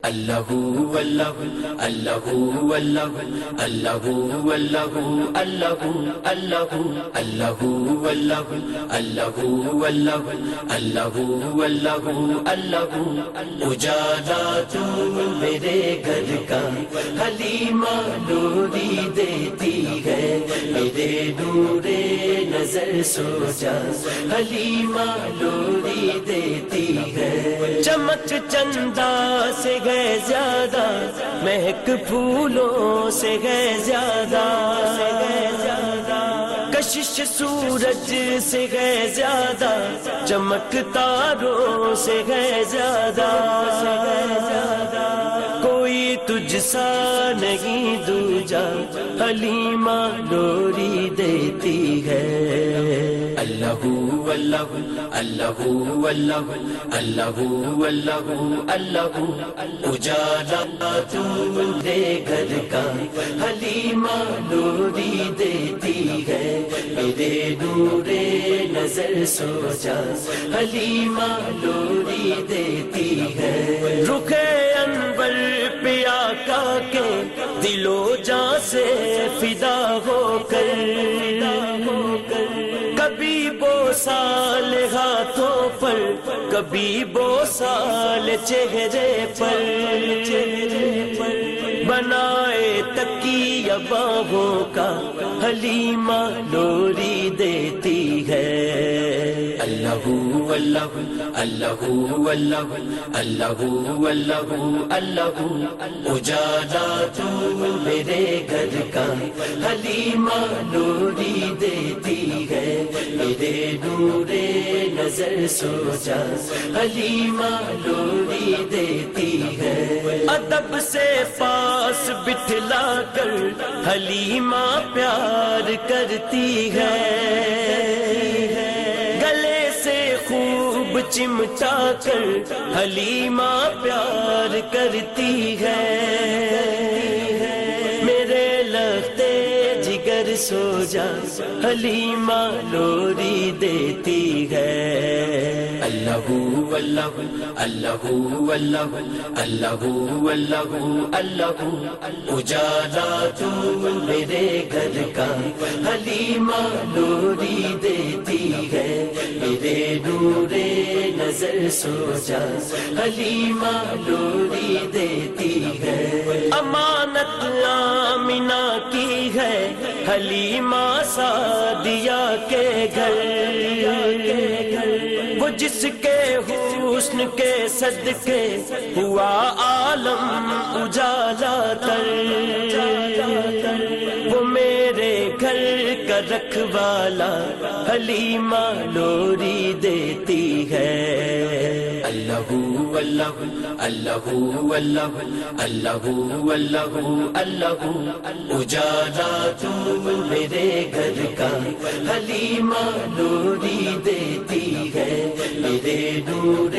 اللہ اللہ اللہ اللہ اللہ اللہ اللہ اللہ اللہ اللہ اللہ اللہ اللہ اللہ اللہ اجالا تو میرے گھر کا حلیمہ لوری دیتی ہے میرے نور نظر سو جا حلیمہ لوری دیتی ہے۔ چمچ چندا سے گئے زیادہ، مہک پھولوں سے گئے زیادہ۔ کشش سورج سے گئے زیادہ، چمک تاروں سے گئے زیادہ۔ کوئی تجھ سا نہیں دوجا حلیمہ ڈوری دیتی ہے۔ اللہ اللہ اللہ اللہ اللہ اللہ اللہ اجالا تو دے گھر کا حلیمہ لوری دیتی ہے میرے نور نظر سو جا حلیمہ لوری دیتی ہے رخ انور پیا کا کے دلو جا سے فدا ہو کر ہاتھوں پر، کبھی بو سال چہرے پر۔ بنائے تکی باہوں کا حلیمہ لوری دیتی ہے۔ اللہ اللہ اللہ اللہ اللہ اللہ اللہ اجالا تو میرے گھر کا حلیمہ لوری دیتی ہے میرے نور نظر سو جا حلیمہ لوری دیتی ہے۔ ادب سے پاس بٹھلا کر، حلیمہ پیار کرتی ہے۔ گلے سے خوب چمٹا کر، حلیمہ پیار کرتی ہے۔ سو جا حلیمہ لوری دیتی ہے۔ اللہ اللہ اللہ اللہ اللہ اللہ اللہ، اجالا تو میرے گھر کا۔ حلیمہ لوری دیتی ہے، میرے نور نظر سو جا حلیمہ لوری دیتی ہے۔ امانت آمینہ کی ہے حلیمہ سادیا کے گھر۔ وہ جس کے حسن کے صدقے ہوا عالم اجالا تر۔ وہ میرے گھر کا رکھوالا حلیمہ لوری دیتی اللہ اللہ اللہ اللہ اللہ اللہ اللہ اجالا تو میرے گھر کا حلیمہ لوری دیتی ہے میرے نور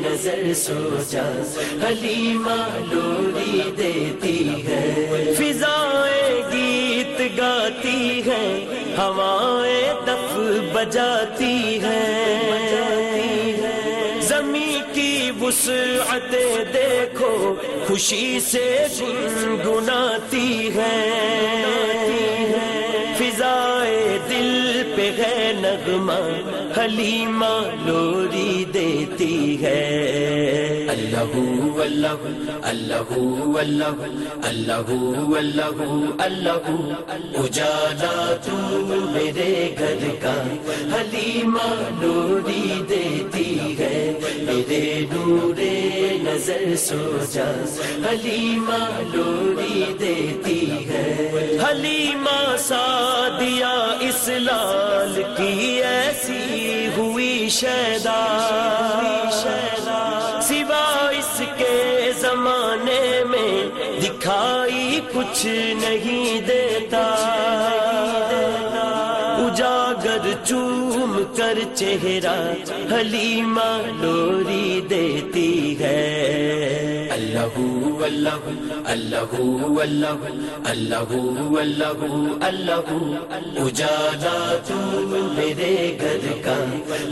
نظر سو جا حلیمہ لوری دیتی ہے فضائیں گیت گاتی ہے ہوائیں دف بجاتی ہے کی وسعت دیکھو، خوشی سے گنگناتی ہے۔ فضائے دل پہ ہے نغمہ، حلیمہ لوری دیتی ہے۔ اللہ اللہ اللہ اللہ اللہ اللہ اللہ اجالا تو میرے گھر کا، حلیمہ لوری دیتی ہے میرے نور نظر سو جا، حلیمہ لوری دیتی ہے۔ حلیمہ سادیا اس لال کی ایسی ہوئی شیدا سوا اس کے زمانے میں دکھائی کچھ نہیں دیتا۔ چوم کر چہرہ حلیمہ لوری دیتی ہے۔ اللہ اللہ اللہ اللہ اللہ اللہ اللہ اجالا تو میرے گھر کا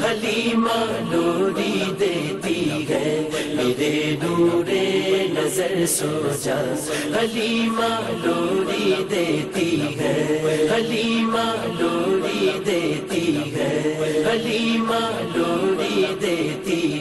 حلیمہ لوری دیتی ہے۔ میرے نور نظر سو جا حلیمہ لوری دیتی ہے۔ حلیمہ لوری دیتی ہے۔ حلیمہ لوری دیتی ہے